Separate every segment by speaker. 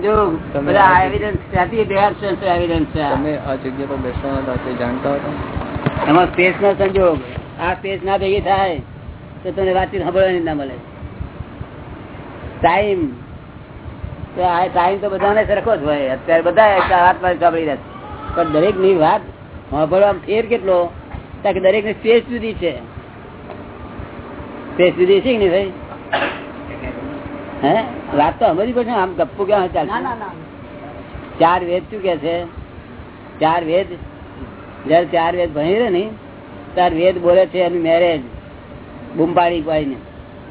Speaker 1: સંજોગ બધા
Speaker 2: આ-
Speaker 1: ત્યાંથી they are sense evidence છે? આ.
Speaker 2: તમે આ જગ્યા પર બેસવાના હતા તે જાણતા હતા
Speaker 1: એમાં સ્પેસ નો સંજોગ. આ સ્પેસ ના ભેગી થાય તો તમને વાતચીત સાંભળવાની ના મળે. ટાઈમ તો આ ટાઈમ તો બધાને સરખો જ હોય. અત્યારે બધા એક વાત પર સાંભળી રહ્યા છે. પણ દરેકની વાત સાંભળવા ફેર કેટલો? કારણ કે દરેકની સ્પેસ જુદી છે. સ્પેસ જુદી છે કે નહીં ભાઈ? હે? વાત તો સમજવી પડશે આમ ગપ્પુ ક્યાં ચાલશે ચાર વેદ શું કે છે? ચાર વેદ? જયારે ચાર વેદ ભણી રહે ને ત્યારે વેદ બોલે છે એનું મેરેજ બૂમ પાડી પાડીને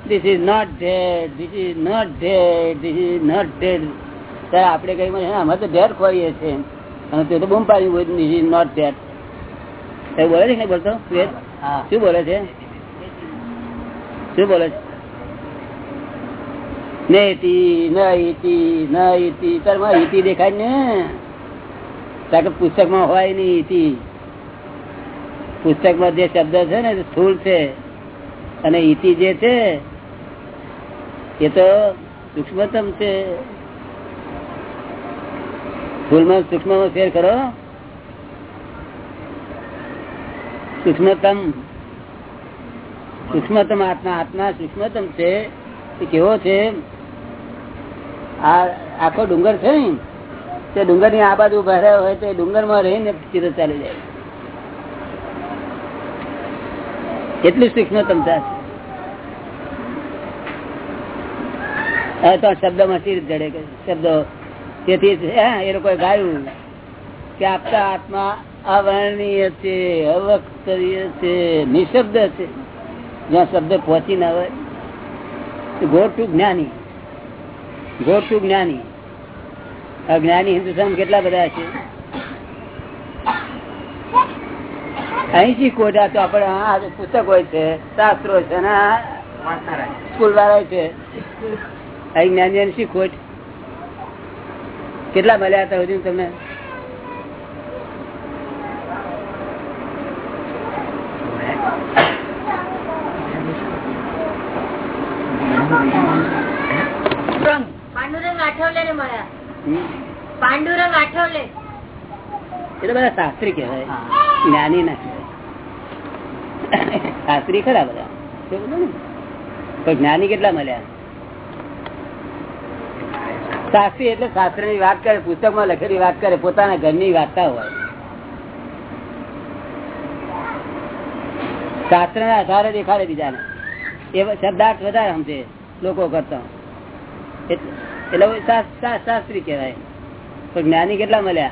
Speaker 1: this is not dead this is not dead this is not dead ત્યારે આપણે કઈ અમે તો ઢેર ખોઈએ છીએ. અને તે તો બૂમ પાડી ધીસ ઇઝ નોટ ડેડ બોલે છે ને બોલતો? વેદ? શું બોલે છે? શું બોલે છે? નેતી તારે માં દેખાય ને? કારણ પુસ્તકમાં હોય નહીં ઈતી. પુસ્તકમાં જે શબ્દ છે ને સ્થૂળ છે. અને ઈતિ જે છે, એ તો સૂક્ષ્મતમ છે. સ્થૂળમાં નો ફેર કરો. સૂક્ષ્મતમ. સૂક્ષ્મતમ આત્મા. આત્મા સૂક્ષ્મતમ છે. કેવો છે? આ આખો ડુંગર છે ને, તે ડુંગરની આ બાજુ ભરાયો હોય તો ડુંગરમાં રહીને ચિત્ર ચાલી જાય. કેટલી સૂક્ષ્મતમતા છે હવે તો શબ્દમાં ચીર જડે શબ્દો. તેથી એ લોકોએ ગાયું કે આપતા આત્મા અવર્ણીય છે, અવક્તરીય છે, નિશબ્દ છે. જ્યાં શબ્દ પહોંચી ના હોય ગો ટુ જ્ઞાની. ગો ટુ જ્ઞાની અજ્ઞાની હિન્દુસ્તાન કેટલા બધા છે? અહીંથી કોટા તો આપણે આ પુસ્તક હોય છે, શાસ્ત્રો છે સ્કૂલ વાળા છે. અહીં જ્ઞાની શી ખોટ? કેટલા મળ્યા હતા હજુ તમને
Speaker 3: પાંડુરંગ આઠવલે ને મળ્યા
Speaker 1: હમ?
Speaker 3: પાંડુરંગ આઠવલે.
Speaker 1: એ તો બધા શાસ્ત્રી કહેવાય. જ્ઞાની ના કહેવાય. શાસ્ત્રી ખરા બધા? પણ જ્ઞાની કેટલા મળ્યા? શાસ્ત્રી એટલે શાસ્ત્રની વાત કરે પુસ્તકમાં લખેલી વાત કરે પોતાના ઘરની વાર્તા હોય. શાસ્ત્ર ના આધારે દેખાડે બીજાને. એ શબ્દાર્થ વધારે સમજે લોકો કરતા. એટલે એટલે શાસ્ત્રી કહેવાય. પણ જ્ઞાની કેટલા મળ્યા?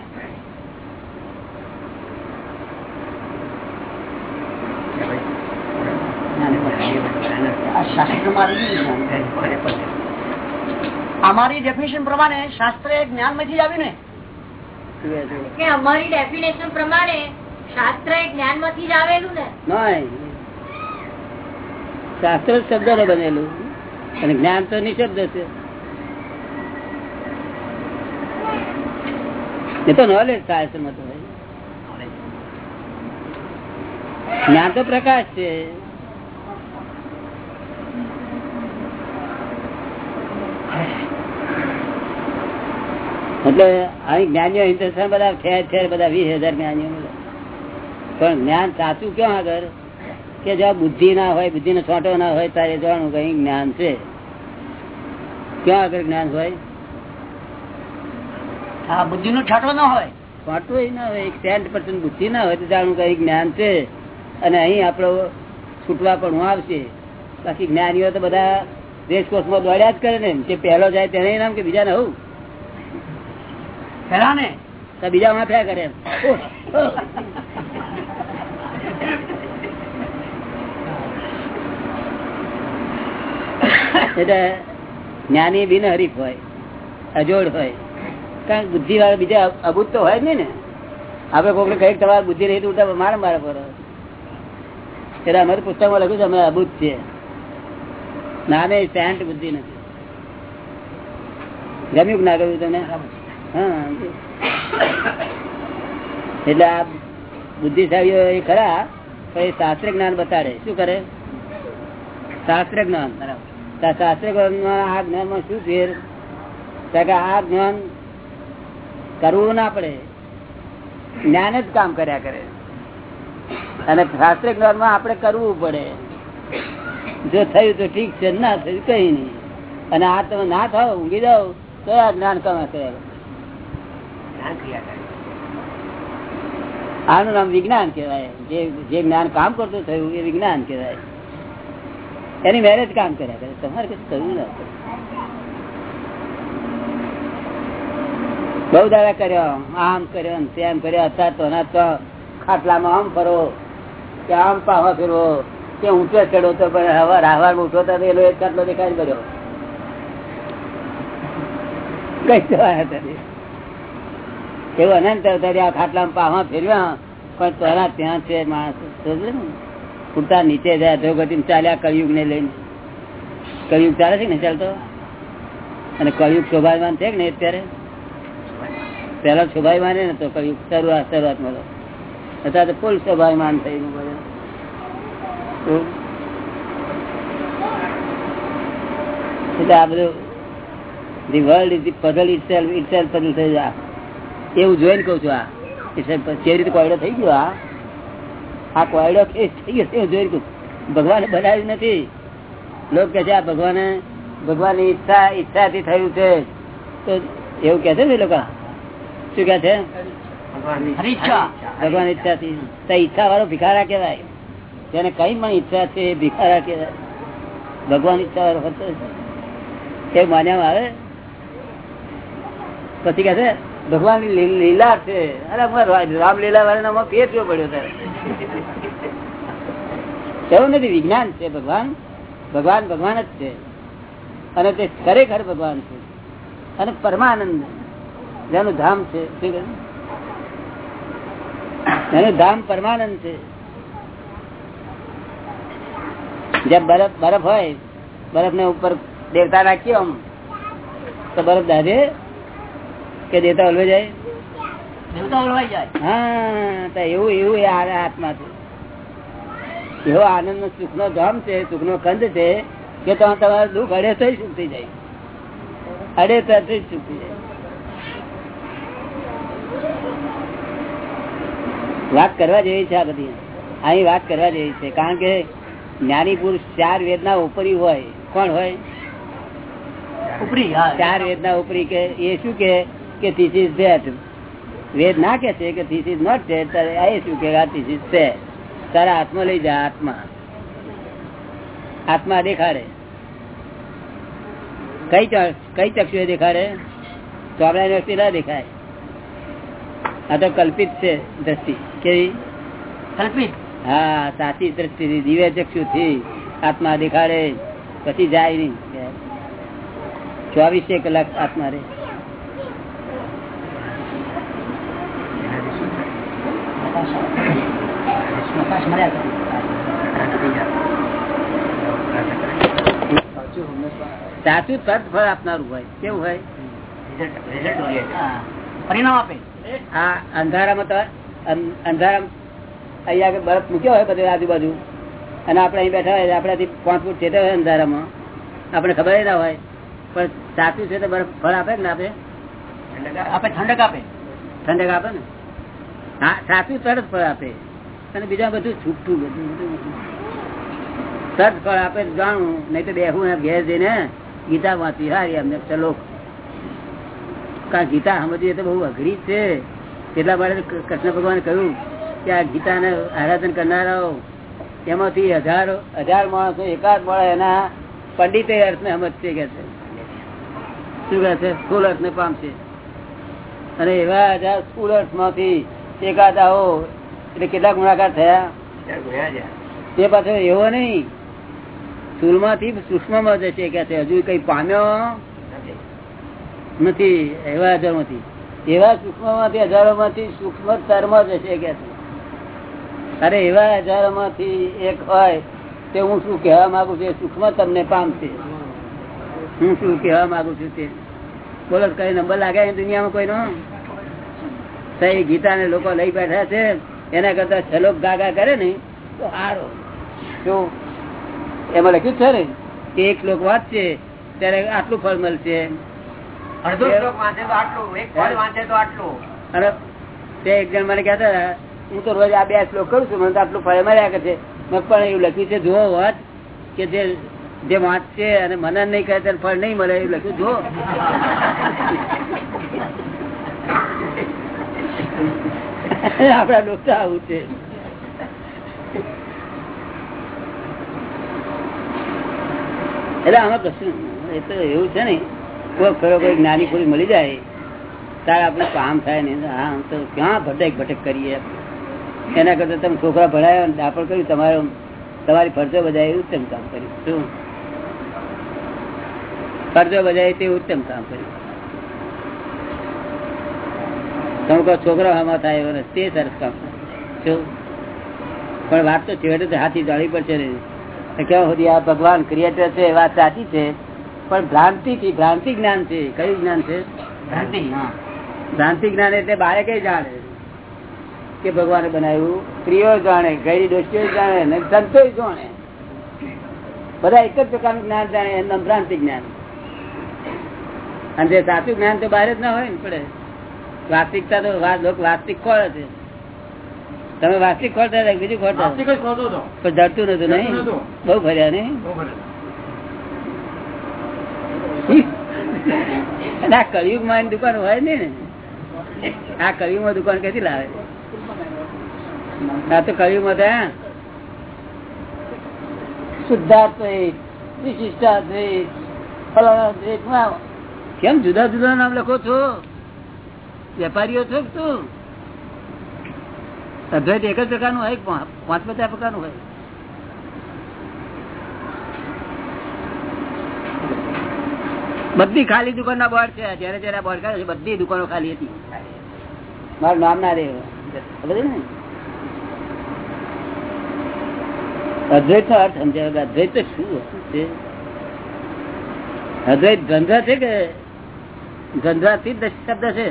Speaker 4: અમારી ડેફિનેશન પ્રમાણે શાસ્ત્ર એ જ્ઞાનમાંથી જ આવ્યું ને?
Speaker 3: અમારી ડેફિનેશન પ્રમાણે શાસ્ત્ર એ જ્ઞાનમાંથી જ આવેલું ને?
Speaker 1: શાસ્ત્ર શબ્દ નો બનેલું. અને જ્ઞાન તો નિશબ્દ છે. એ તો નોલેજ થાય છે મતો જ્ઞાન તો પ્રકાશ છે. એટલે અહીં જ્ઞાનીઓ હિન્દુસ્તાન બધા ઠેર ઠેર બધા વીસ હજાર જ્ઞાનીઓ પણ જ્ઞાન સાચું ક્યાં આગળ? કે જ્યાં બુદ્ધિ ના હોય બુદ્ધિ નો છોટો ના હોય, તારે જોવાનું કઈ જ્ઞાન છે. ક્યાં આગળ જ્ઞાન હોય?
Speaker 4: હા બુદ્ધિ નું છાંટો ના હોય.
Speaker 1: છોટો ના હોય ટેન પર્સન્ટ બુદ્ધિ ના હોય તો જાણવું કઈ જ્ઞાન છે અને અહીં આપડો છૂટવા પણ આવશે. બાકી જ્ઞાનીઓ તો બધા રેસકોર્સમાં દોડ્યા જ કરે ને. જે પહેલો જાય તેને નામ કે બીજા ને હું
Speaker 4: પેલા ને
Speaker 1: તો બીજા માફ્યા કરે એમ. એટલે જ્ઞાની બિન હરીફ હોય અજોડ હોય. કારણ બુદ્ધિ વાળા બીજા અભૂત તો હોય જ ને. આપડે કોઈને કંઈક તમારે બુદ્ધિ રહી તો મારે પર એટલે અમારે પુસ્તકમાં લખ્યું છે, અમે અભૂત છીએ. નામે સેન્ટ બુદ્ધિ નથી. ગમ્યું ના ગમ્યું તમને હા એટલે આ બુદ્ધિશાળીઓ એ ખરા, પણ એ શાસ્ત્ર જ્ઞાન બતાડે. શું કરે? શાસ્ત્ર જ્ઞાન. શાસ્ત્ર જ્ઞાન આ જ્ઞાનમાં શું ફેર? કારણ કે આ જ્ઞાન કરવું ના પડે. જ્ઞાન જ કામ કર્યા કરે. અને શાસ્ત્ર જ્ઞાન આપણે કરવું પડે. જો થયું તો ઠીક છે, ના થયું કઈ નહીં. અને આ તમે ના થાવ, ઊંઘી જાઓ, તો આ જ્ઞાન કામ આનું નામ વિજ્ઞાન કહેવાય. જે જે જ્ઞાન કામ કરતું થયું એ વિજ્ઞાન કહેવાય. એની મેરેજ કામ કર્યા કરે. તમારે કશું કરવું ના પડે. બહુ દાડા કર્યો, આમ કર્યો તેમ કર્યો હતા તો ખાટલામાં આમ ફરો, કે આમ પાવા ફેરવો, કે ઊંચો ચડો તો પણ હવા રાહવાર ઉઠો તો એનો એક ખાટલો દેખાય કર્યો. કઈ જવાય એવું અનંત અવતારી આ ખાટલામાં પાવા ફેરવ્યા, પણ તારા ત્યાં છે માણસ ઉડતા નીચે જાય ધોગતિ ચાલ્યા કળિયુગ ને લઈને. કળિયુગ ચાલે છે ને ચાલતો? અને કળિયુગ શોભાવાન છે ને અત્યારે? પેલા શોભાયમાન ને તો કયું શરૂઆત શરૂઆતમાં તો. અત્યારે ફૂલ સ્વભાવ માન થઈ એટલે આ બધું the world is puzzle itself itself થઈ જાય એવું જોઈને કહું છું આ. કેવી રીતે કોયડો થઈ ગયો આ આ કોયડો કેસ થઈ ગયો એવું જોઈને કહું. ભગવાને બનાવ્યું નથી. લોકો કે છે આ ભગવાને, ભગવાનની ઈચ્છા, ઈચ્છાથી થયું છે. તો એવું કે છે ને લોકો? શું કે છે? ભગવાન ઈચ્છા. થી ઈચ્છા વાળો ભિખારા કેવાય જેને કઈ પણ ઈચ્છા છે ભિખારા કેવાય ભગવાન ઈચ્છા વાળો હતો એ માન્યામાં આવે. પછી કે છે ભગવાનની લીલા છે. અરે રામલીલા વાળા પેટ જો પડ્યો ત્યારે એવું નથી? વિજ્ઞાન છે ભગવાન. ભગવાન ભગવાન જ છે. અને તે ખરેખર ભગવાન છે. અને પરમાનંદ. જેનું ધામ છે? એનું ધામ પરમાનંદ છે. જ્યાં બરફ બરફ હોય બરફ ને ઉપર દેવતા નાખ્યો આમ તો બરફ દાદે કે દેવતા હલવે જાય?
Speaker 4: દેવતા ઓળવાઈ જાય.
Speaker 1: હા તો એવું એવું એ આત્મા છે એવો આનંદ નો સુખ નો ધામ છે સુખ નો કંદ છે કે તમારે તમારું દુઃખ અડે થઈ સુખ થઈ જાય. અડે તો સુખ થઈ જાય. વાત કરવા જેવી છે આ બધી. અહીં વાત કરવા જેવી છે. કારણ કે જ્ઞાની પુરુષ ચાર વેદના ઉપરી હોય. કોણ હોય?
Speaker 4: ઉપરી
Speaker 1: ચાર વેદના ઉપરી કે એ શું કે કે ધીસ ઇઝ ધેટ વેદ ના કે છે કે ધીસ ઇઝ નોટ ધેટ ત્યારે એ શું કે ધીસ ઇઝ છે તારા હાથમાં લઈ જા આત્મા. આત્મા દેખાડે. કઈ કઈ ચક્ષુ દેખાડે? ચોપડા વ્યક્તિ ના દેખાય. આ તો કલ્પિત છે દ્રષ્ટિ. કેવી?
Speaker 4: કલ્પિત.
Speaker 1: હા સાચી દ્રષ્ટિ દિવ્ય ચક્ષુ થી આત્મા દેખાડે પછી જાય નહીં. ચોવીસે કલાક આત્મા રે
Speaker 4: મળ્યા.
Speaker 2: સાચું
Speaker 1: તરત ફળ આપનારું હોય કેવું હોય?
Speaker 4: પરિણામ આપે.
Speaker 1: હા અંધારામાં તો અંધારામાં અહીંયા આગળ બરફ મૂક્યો હોય બધે આજુબાજુ અને આપણે અહીં બેઠા હોય આપણાથી પાંચ ફૂટ હોય અંધારામાં આપણે ખબર ના હોય પણ સાચું છે તો બરફ ફળ આપે ને આપે?
Speaker 4: આપે. ઠંડક આપે.
Speaker 1: ઠંડક આપે ને? હા સાચું તરત ફળ આપે. અને બીજા બધું છૂટું બધું. તરત ફળ આપે જાણું નહીં તો બેહું ઘેર જઈને ગીતા વાંચી હારી અમને ચલો. કારણ ગીતા સમજીએ તો બહુ અઘરી છે. એટલા માટે કૃષ્ણ ભગવાન કહ્યું કે આ ગીતાને આરાધન કરનારાઓ એમાંથી હજારો હજાર માણસો એકાદ મળે એના પંડિતે અર્થને સમજશે કે છે. શું કહે છે? સ્થુલ અર્થને પામશે અને એવા હજાર સ્થુલ અર્થમાંથી એકાદ આવો એટલે કેટલા ગુણાકાર થયા. તે પાછો એવો નહીં. સ્થુલમાંથી સૂક્ષ્મમાં જશે કે છે હજુ કઈ પામ્યો નથી, એવા હજારોમાંથી. એવા સૂક્ષ્મમાંથી સૂક્ષ્મ સૂક્ષ્મતરમાં જશે કે અરે એવા હજારોમાંથી એક હોય તે હું શું કહેવા માંગુ છું સૂક્ષ્મ તમને પામશે. હું શું કહેવા માંગુ છું તે? બોલો, કઈ નંબર લાગે દુનિયામાં કોઈનો? સહી ગીતા ને લોકો લઈ બેઠા છે, એના કરતા છલોક ગાગા કરે ને, તો સારો શું એમાં લખ્યું છે ને કે એક શ્લોક વાંચશે ત્યારે આટલું ફળ મળશે. અને તે એક જણ મને કહેતા હું તો રોજ આ બે શ્લોક કરું છું મને તો આટલું ફળ મળ્યા કરે છે. મેં પણ એવું લખ્યું છે જુઓ વાત કે જે જે વાંચશે અને મને નહીં કરે ત્યારે ફળ નહીં મળે એવું લખ્યું. જુઓ. આપડા ડોક્ટર આવું છે. એટલે આમાં પ્રશ્ન એ તો એવું છે ને, કોઈ ખરો કોઈ જ્ઞાની પૂરી મળી જાય, તારે આપણે કામ થાય ને, આમ તો ક્યાં ભટક ભટક કરીએ એના કરતા તમે છોકરા ભણાયો દાપણ કર્યું, તમારો, તમારી ફરજો બજાય ઉત્તમ કામ કર્યું. શું? ફરજો બજાય તે ઉત્તમ કામ કર્યું. તમે કહો છોકરા હામાં થાય એવો તે સરસ કામ શું? પણ વાત તો છેવટે હાથી જાળી પડશે ને. ક્યાં સુધી આ ભગવાન ક્રિએટર છે વાત સાચી છે પણ ભ્રાંતિ થી ભ્રાંતિ જ્ઞાન છે કયું જ્ઞાન છે?
Speaker 4: ભ્રાંતિ
Speaker 1: ભ્રાંતિ જ્ઞાન એટલે બાળકે જાણે કે ભગવાને બનાવ્યું સ્ત્રીઓ જાણે ગઈ દોષીઓ જાણે ને સંતો જાણે. બધા એક જ પ્રકારનું જ્ઞાન જાણે એનું નામ ભ્રાંતિ જ્ઞાન. અને જે સાચું જ્ઞાન તો બહાર જ ના હોય ને પડે. વાસ્તિકતા તો વાસ્તિક કોણ છે. તમે વાસ્તિક ખોલતા હતા બીજું ખોલતા. પણ ડરતું નતું નહીં? બહુ ફર્યા. અને આ કળિયુગમાં દુકાન હોય ને? આ કળિયુગમાં દુકાન કેથી લાવે? આ તો કળિયુગમાં માં કેમ જુદા જુદા નામ લખો છો? વેપારીઓ છો તું? અદ્વૈત એક જ પ્રકારનું હોય પાંચ પાંચ પચાસ પ્રકારનું હોય. બધી ખાલી દુકાન ના બોર્ડ છે, જયારે જયારે બોર્ડ કાઢે બધી દુકાનો ખાલી હતી. મારું નામ ના ને? અદ્વૈત અર્થ સમજાવે અદ્વૈત તો શું વસ્તુ છે? અદ્વૈત ગંધા છે કે ગંધાથી જ શબ્દ છે?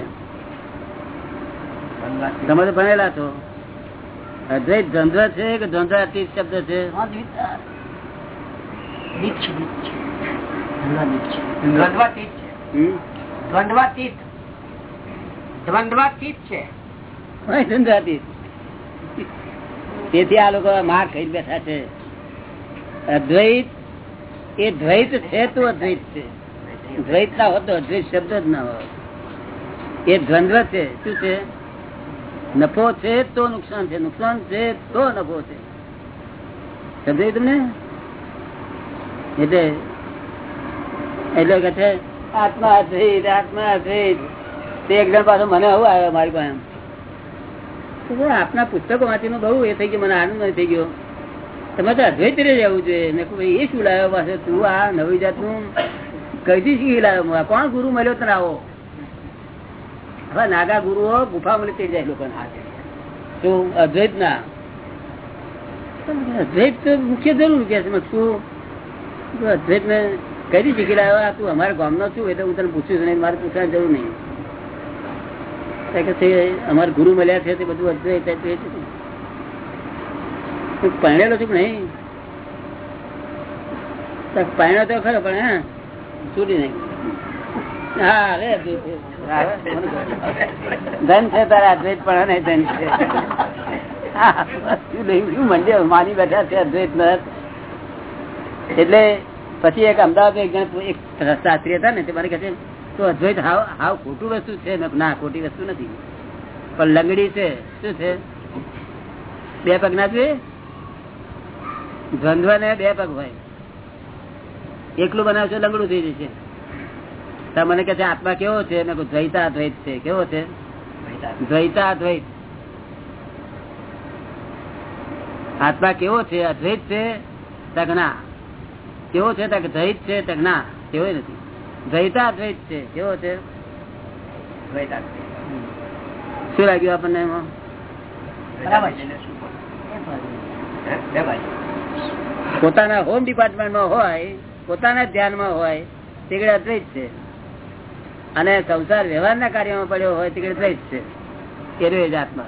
Speaker 1: તમે ભણેલા છો. અદ્વૈત દ્વંદ્વ છે કે દ્વંદ્વાતીત શબ્દ છે? તેથી આ લોકો માર ખાઈ બેઠા છે. અદ્વૈત એ દ્વૈત છે તો અદ્વૈત છે. દ્વૈત ના હોત તો અદ્વૈત શબ્દ જ ના હોય એ દ્વંદ્વ છે. શું છે? નફો છે તો નુકસાન છે નુકસાન છે તો નફો છે. સમજાયું તમને? એટલે એટલે કે છે આત્મા અદ્વૈત આત્મા અદ્વૈત તે એકદમ પાછો મને આવું આવ્યો મારી પાસે. આપના પુસ્તકો વાંચીને બહુ એ થઈ ગયું, મને આનંદ થઈ ગયો. તમે તો અદ્વૈત રે જવું જોઈએ. મેં ભાઈ એ શું લાવ્યો પાસે તું આ નવી જાતનું કઈથી શીખી લાવ્યો? કોણ ગુરુ મળ્યો તને આવો? હવે નાગા ગુરુઓ ગુફા મળી થઈ જાય લોકો શું અદ્વૈત ના અદ્વૈત મુખ્ય જરૂર કે શું? અદ્વૈત ને કઈ શીખી લાવ્યો? આ તું અમારા ગામનો છું, એટલે હું તને પૂછ્યું નહીં, મારે પૂછવાની જરૂર નહીં. કે અમારે ગુરુ મળ્યા છે, તે બધું અદ્વૈત પરણેલો છું નહીં? પરણ્યો તો ખરો, પણ હા, છૂટી નહીં હા રે અદ્વૈત છે. આવે, મને કહે. ધન છે તારા, અદ્વૈત પણ નહીં ધન છે. માની બેઠા છે અદ્વૈત એટલે પછી એક અમદાવાદ એક શાસ્ત્રી હતા ને, તે મારી કહે તો અદ્વૈત હાવ હાવ ખોટું વસ્તુ છે. ના, ખોટી વસ્તુ નથી. પણ લંગડી છે, શું છે? બે પગ ના જોઈએ દ્વંદ્વ ને બે પગ હોય. એકલું બનાવશો, લંગડું થઈ જશે. મને કે છે આત્મા કેવો છે? મેં દ્વૈતા દ્વૈત છે. કેવો છે? દ્વૈતા અદ્વૈત આત્મા કેવો છે? અદ્વૈત છે? તક કેવો છે? તક દ્વૈત છે? તક કેવો નથી. દ્વૈતા અદ્વૈત છે. કેવો છે? શું લાગ્યું આપણને એમાં? પોતાના હોમ ડિપાર્ટમેન્ટમાં હોય પોતાના ધ્યાનમાં હોય તે અદ્વૈત છે. અને સંસાર વ્યવહારના કાર્યમાં પડ્યો હોય તે દ્વૈત છે? એ જાતમાં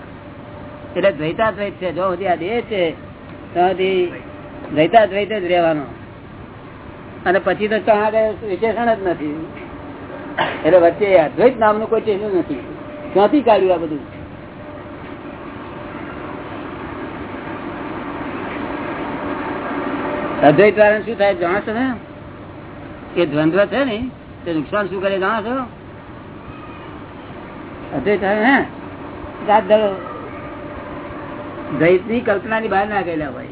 Speaker 1: એટલે દ્વૈતા દ્વૈત છે. જો સુધી આ દેહ છે ત્યાં દ્વૈતા દ્વૈત જ રહેવાનો. અને પછી તો ત્યાં વિશેષણ જ નથી. એટલે વચ્ચે અદ્વૈત નામનું કોઈ સ્ટેશન નથી. ક્યાંથી કાઢ્યું આ બધું? અદ્વૈત વાળા શું થાય? જાણશો ને? એ દ્વંદ્વ છે ને? તે નુકસાન શું કરે જાણો અદ્વૈત હે? દ્વૈતની કલ્પના ની બહાર ના ગયેલા હોય.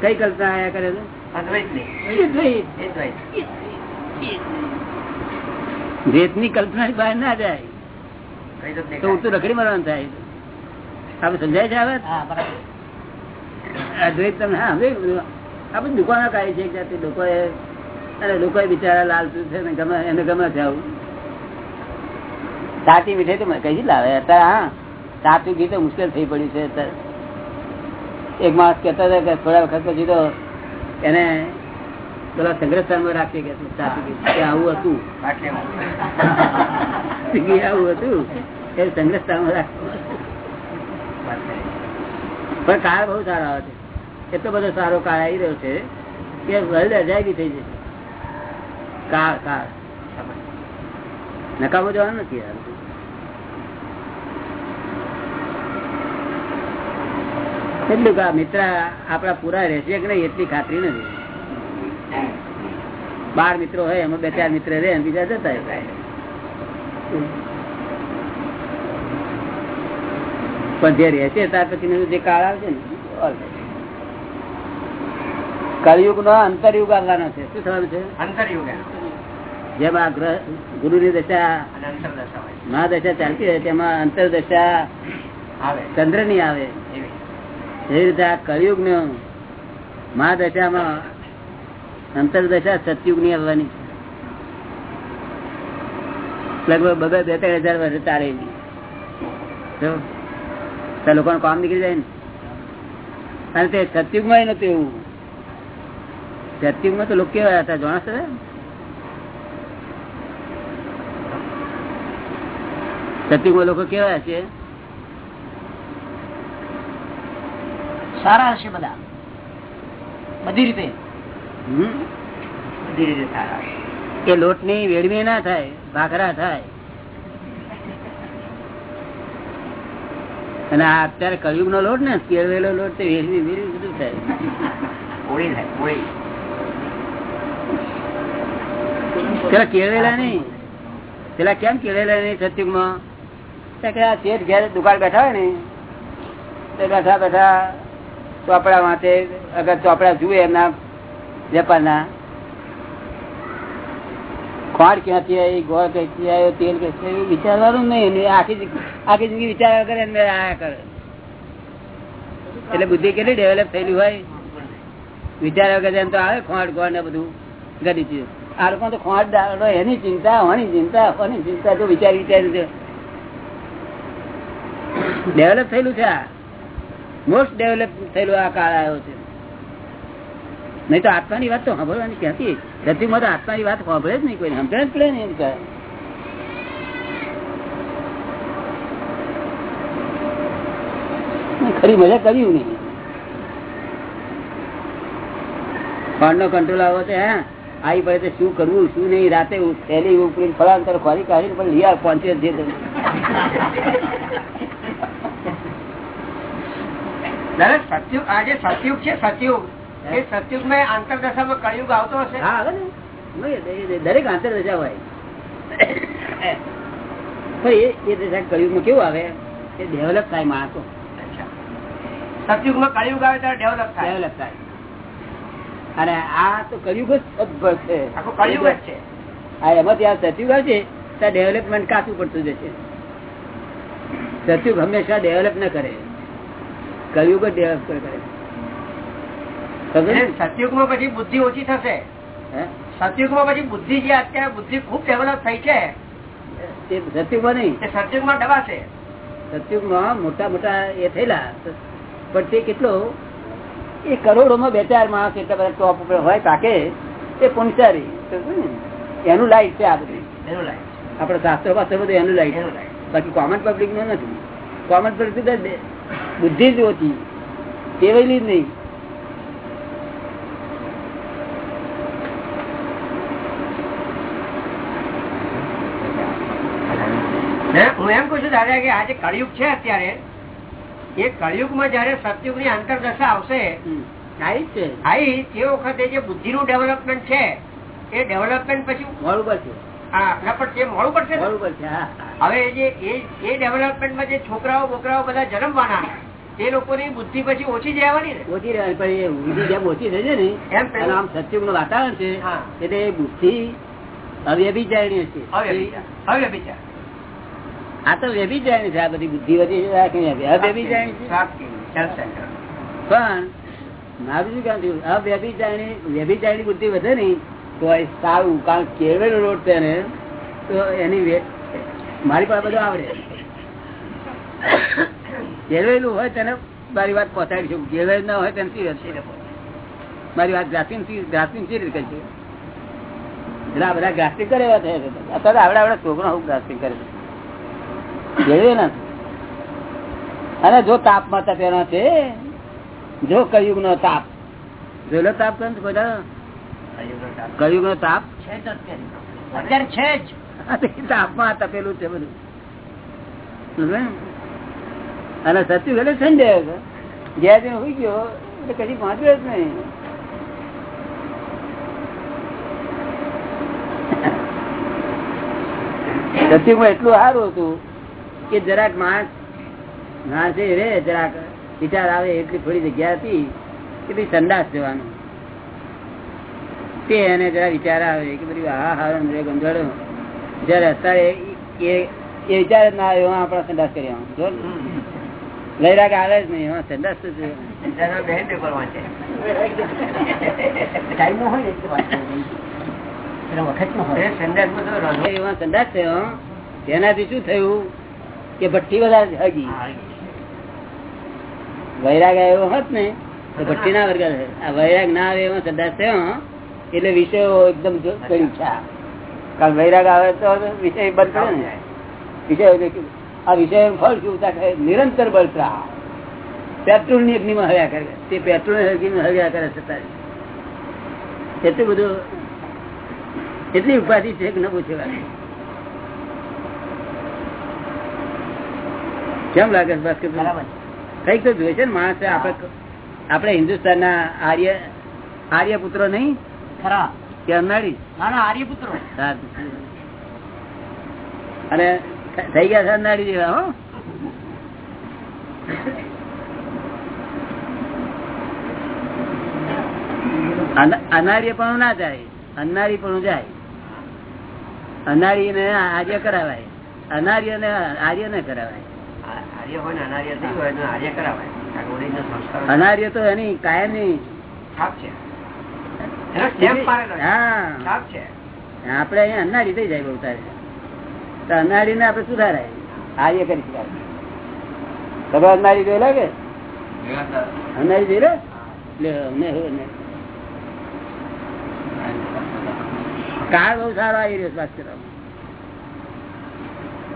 Speaker 1: કઈ કલ્પના આયા કરે છે?
Speaker 4: અદ્વૈતની.
Speaker 1: એ દ્વૈત.
Speaker 4: એ દ્વૈત.
Speaker 1: દ્વૈતની કલ્પના ની બહાર ના જાય.
Speaker 4: તો
Speaker 1: તો ઉતું રખડી મરવાનું થાય. આપડે સમજાય છે અદ્વૈત તમને હા સમજાય બધું? આ દુકાનો કાઢી છે લોકોએ અને લોકોએ બિચારા લાલ છે ને ગમે એને ગમે છે આવું. સાચી મીઠાઈ તો કઈ લાવે. અત્યારે હા સાચું ઘી તો મુશ્કેલ થઈ પડ્યું છે. અત્યારે એક માણસ કહેતા હતા કે થોડા વખત પછી તો એને પેલા સંગ્રહસ્થાનમાં રાખીએ કે સાચું ઘી. આવું હતું. ઘી આવું હતું. એ સંગ્રહસ્થાનમાં રાખવું
Speaker 4: વાત
Speaker 1: પણ કાળ બહુ સારો આવે છે. એટલો બધો સારો કાળ આવી રહ્યો છે કે વર્લ્ડ અજાયબી થઈ જશે. કાળ કાળ. નકામો જવાનું નથી યાર. એટલું કે મિત્ર આપડા પૂરા રહેશે કે નહીં એટલી ખાતરી નથી. બાર મિત્રો હોય એમાં બે ચાર મિત્ર રહે બીજા જતા પણ જે રહેશે ત્યાર પછી જે કાળ આવશે ને all નો અંતરયુગ આવવાનો છે. શું થવાનું છે?
Speaker 4: અંતરયુગ.
Speaker 1: જેમ આ ગ્રહ ગુરુ ની દશા
Speaker 4: હોય.
Speaker 1: મહાદશા ચાલતી હોય તેમાં અંતરદશા
Speaker 4: આવે.
Speaker 1: ચંદ્રની આવે
Speaker 4: એવી
Speaker 1: રીતે આ કળિયુગ ને મા દશામાં અંતરદશા સતયુગની આવવાની લગભગ બબે બે ત્રણ હજાર વર્ષ તારે. તો કામ નીકળી જાય ને. અને તે સતયુગમાં નતું એવું. સતયુગમાં તો લોકો કેવા હતા જણાશે સતયુગમાં લોકો કેવા છે?
Speaker 4: સારા હશે બધા. બધી રીતે. બધી રીતે સારા.
Speaker 1: કે લોટની વેડમી ના થાય ભાખરા થાય. અને આ અત્યારે કળિયુગ નો લોટ ને કેળવેલો લોટ તે વેરવી વેરવી બધું થાય.
Speaker 4: ઓળી થાય ઓળી.
Speaker 1: પેલા કેળવેલા નહીં. પેલા કેમ કેળવેલા નહીં સત્યુગમાં દુકાળ શેઠ ઘેર દુકાન બેઠા હોય ને બેઠા બેઠા ચોપડા માટે, અગર ચોપડા જુએ એમના વેપારના. ખોડ ક્યાંથી આવી, ગોળ ક્યાંથી આવ્યો, તેલ ક્યાંથી વિચારવાનું નહીં. આખી આખી જિંદગી વિચાર કરે એને આયા કરે. એટલે બુદ્ધિ કેટલી ડેવલપ થયેલી હોય? વિચાર વગર એમ તો આવે, ખોડ, ગોળ ને બધું. ગરી ચીજ. આ લોકો તો ખોટ દાડો, એની ચિંતા હોની ચિંતા હોની ચિંતા, તો વિચારી વિચારી ડેવલપ થયેલું છે આ. મોસ્ટ ડેવલપ થયેલો આ કાળ આવ્યો છે. નહીં તો આત્માની વાત તો સાંભળવાની ક્યાંથી? સત્યુમાં તો આત્માની વાત સાંભળે જ નહીં કોઈ. સમજણ જ પડે ને એમ કહે. ખરી મજા કર્યું નહીં. ફળ નો કંટ્રોલ આવો છે, હે. આવી પડે તો શું કરવું, શું નહીં? રાતે થેલી ઉપરી ફળાંતર ખોરી કાઢી પણ લિયા પહોંચે છે
Speaker 4: દાદા સતયુગ આ જે સતયુગ છે સતયુગ એ સતયુગમાં આંતરદશામાં કળિયુગ આવતો હશે?
Speaker 1: આવે ને. નહીં, એ- એ દરેક આંતર દશા હોય પણ એ દશા કળિયુગમાં કેવું આવે? એ ડેવલપ થાય માણસો.
Speaker 4: સતયુગમાં કળિયુગ આવે ત્યારે ડેવલપ થાય.
Speaker 1: ડેવલપ થાય. અને આ તો કળિયુગ જ છે.
Speaker 4: કળિયુગ જ છે.
Speaker 1: આ એમાં ત્યાં સતયુગ આવશે ત્યાં ડેવલપમેન્ટ કાચું પડતું જશે. સતયુગ હંમેશા ડેવલપ ન કરે. કળિયુગ જ ડેવલપ કરે.
Speaker 4: સતયુગમાં પછી બુદ્ધિ ઓછી થશે. સતયુગમાં પછી બુદ્ધિ જે અત્યારે બુદ્ધિ ખૂબ ડેવલપ થઈ છે
Speaker 1: તે સતયુગમાં નહીં.
Speaker 4: સતયુગમાં દબાશે.
Speaker 1: સતયુગમાં મોટા મોટા એ થયેલા પણ તે કેટલો? એ કરોડોમાં બે ચાર માણસ એટલા બધા ટોપ ઉપર હોય તાકે એ પુનસારી? એનું લાઈટ છે આ બધું.
Speaker 4: એનું લાઈટ
Speaker 1: આપડે શાસ્ત્રો પાસે બધું એનું લાઈટ બાકી કોમન પબ્લિકનું નથી. કોમન પબ્લિક દે- બુદ્ધિ જ ઓછી ટેવેલી જ નહીં.
Speaker 4: હું? એમ કઉ છું દાદા કે આજે કળિયુગ છે અત્યારે. એ કળિયુગમાં જયારે સતયુગની અંતરદશા આવશે.
Speaker 1: આવી
Speaker 4: તે વખતે જે બુદ્ધિ નું ડેવલપમેન્ટ છે એ ડેવલપમેન્ટ પછી
Speaker 1: મોડું પડશે.
Speaker 4: હા પણ તે મોડું પડશે હવે જે એ એ ડેવલપમેન્ટમાં જે છોકરાઓ બોકરાઓ બધા જન્મવાના એ લોકોની બુદ્ધિ પછી ઓછી જ રહેવાની ને?
Speaker 1: ઓછી પણ એ ઊંધી જેમ ઓછી થઈ છે ને
Speaker 4: એમ
Speaker 1: આમ સત્યુગનું વાતાવરણ છે
Speaker 4: હા.
Speaker 1: એટલે એ બુદ્ધિ અવ્યભિચારણી આ તો વ્યભિચારણી છે આ બધી બુદ્ધિ અવ્યભિચારણી. પણ મારું શું કામ થયું અવ્યભિચારણી વ્યભિચારણી બુદ્ધિ વધે ને તો એ સારું કારણ કેળવેલો રોડ છે ને તો એની મારી પાસે બધું આવડે. કેળવેલું હોય તેને મારી વાત પહોંચાડી છું. કેળવેલું ના હોય તેને સીધે મારી વાત ગ્રાફિંગ ગ્રાફિંગ સી રીતે છે? એટલે બધા ગ્રાફિંગ કરે એવા થયા અત્યારે આવડા આવડે છોકરો હું ગ્રાફિંગ કરે છે. ના અને જો તાપમાં તપેલો છે જો કયુગ નો તાપ. જોયેલો તાપ કોઈ દાડો? કયુગ નો તાપ
Speaker 4: છે
Speaker 1: તાપમાં તપેલું છે બધું? અને સત્યુ એટલે ઠંડે ગયા દિન હોઈ ગયો, એટલે કદી પહોંચ્યો જ નહીં. સત્યુગમાં એટલું સારું હતું કે જરાક માણસ માણસે રે, જરાક વિચાર આવે એટલી થોડી જગ્યા હતી કે ભાઈ સંદાસ જવાનું. તે એને જરા વિચાર આવે કે બધી હા હારો રે ગંધાડો જયારે અત્યારે એ વિચાર ના આવ્યો આપણા સંદાસ કરી આવો. વૈરાગ આવે જ નહીં સંદાસ સંદાસ થયો તેનાથી શું થયું? કે ભઠ્ઠી વધારે હગી. વૈરાગ આવ્યો હોત ને તો ભઠ્ઠી ના વર્ગ આ વૈરાગ ના આવે એમાં સંદાસ થયો એટલે વિષયો એકદમ ગળી છે. કારણ વૈરાગ આવે તો વિષય બંધ થયો ને. વિષય આ વિષય ફળ શું? થાય નિરંતર બળતરા. પેટ્રોલની અગ્નિમાં હર્યા કરે. તે પેટ્રોલની અગ્નિમાં હર્યા કરે છતાં એટલું બધું એટલી ઉપાધિ છે કે ન પૂછે કેમ લાગે છે ભાસ્કર
Speaker 2: બરાબર.
Speaker 1: કંઈક તો જોઈ છે ને માણસ આપડે આપડે હિન્દુસ્તાન ના આર્ય આર્ય પુત્રો નહીં?
Speaker 2: ખરા.
Speaker 1: કે અનાળી
Speaker 2: ના ના આર્યપુત્રો.
Speaker 1: અને થઈ ગયા છે અનાળી જેવા હો. અન- અનાર્ય પણ ના જાય. અનારી પણ જાય અનારી ને આર્ય કરાવાય અનાર્ય ને આર્ય ને કરાવાય
Speaker 4: અનાર્ય તો
Speaker 1: એની
Speaker 4: કાયમની
Speaker 1: આપડે અહીંયા અનારી થઈ જાય બહુ તારે. અનાળી ને આપડે સુધારાય. આર્ય કરી શકાય તમે અનાળી જોયેલા કે અનાળી જોયેલા. કાળ બહુ સારો આવી રહ્યો છે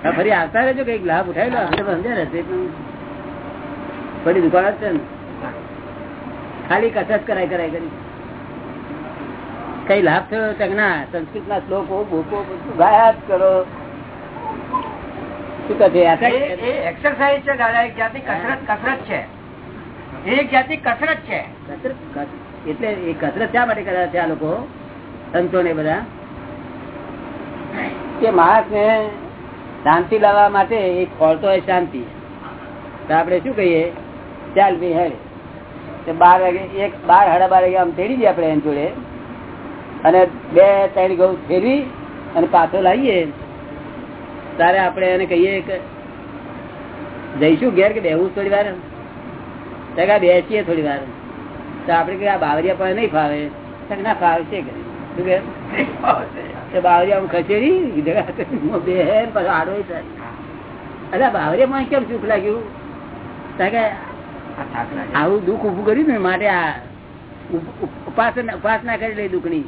Speaker 1: હા, ફરી આવતા રહેજો કંઈક લાભ ઉઠાવી લો. સમજ્યા રહેશે બધી દુકાન જ છે ને. ખાલી કસરત કરાય કરાય કરી કઈ લાભ થયો? તો ના સંસ્કૃત ના શ્લોકો ભૂકો બધું. ગાયા જ કરો. શું કહે છે? આ
Speaker 4: એ એ exercise છે દાદા એક જાતની કસરત કસરત છે. એક જાતની કસરત છે.
Speaker 1: એટલે એ કસરત શા માટે કર્યા છે આ લોકો? સંતો ને બધા? કે માણસ ને શાંતિ લાવવા માટે એક ખોલતો હોય શાંતિ. તો આપણે શું કહીએ? ચાલ ભાઈ હે બાર વાગે એક બાર સાડા બાર વાગે આમ તેડી દઈએ આપણે એની જોડે. અને બે ત્રણ ઘઉં ફેરવી અને પાછો લાવીએ. તારે આપણે એને કહીએ કે જઈશું ઘેર કે બેવું થોડી વાર? તો બેસીએ થોડી વાર. તો આપડે કે આ બાવરિયા પણ નહીં ફાવે. ના, ફાવશે શું કે બાવરિયા ખસેડી જગા બે હે ને પાછો આડો થાય. અરે આ બાવરિયામાં કેમ સુખ લાગ્યું? તો કે
Speaker 4: આ થાક લાગે.
Speaker 1: આવું દુઃખ ઉભું કર્યું ને, માટે આ ઉપ- ઉપ- ઉપાસના ઉપાસના કરી લઈ દુઃખની.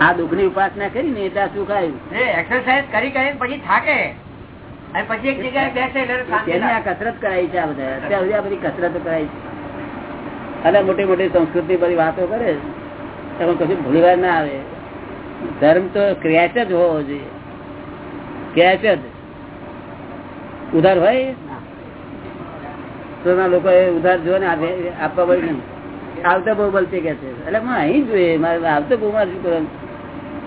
Speaker 1: આ દુઃખની ઉપાસના કરી ને એટલે સુખ આવ્યું.
Speaker 4: કરી પછી થાકે. અને પછી એક જગ્યાએ બેસે એટલે
Speaker 1: આ કસરત કરાવી છે આ બધા. અત્યાર સુધી આ બધી કસરતો કરાવી છે. અને મોટી મોટી સંસ્કૃતિ બધી વાતો કરે એમાં કશું ભૂલવા ના આવે. ધર્મ તો ક્રેચ જ હોવો જોઈએ. ક્રેચ જ ઉધાર હોય? તો લોકો એ ઉધાર જો ને આપવા પડે નહીં આવતા બહુ બલતી કે છે. એટલે હું અહીં જોઈએ. મારે આવતો બહુ મારે શું કરવાનું?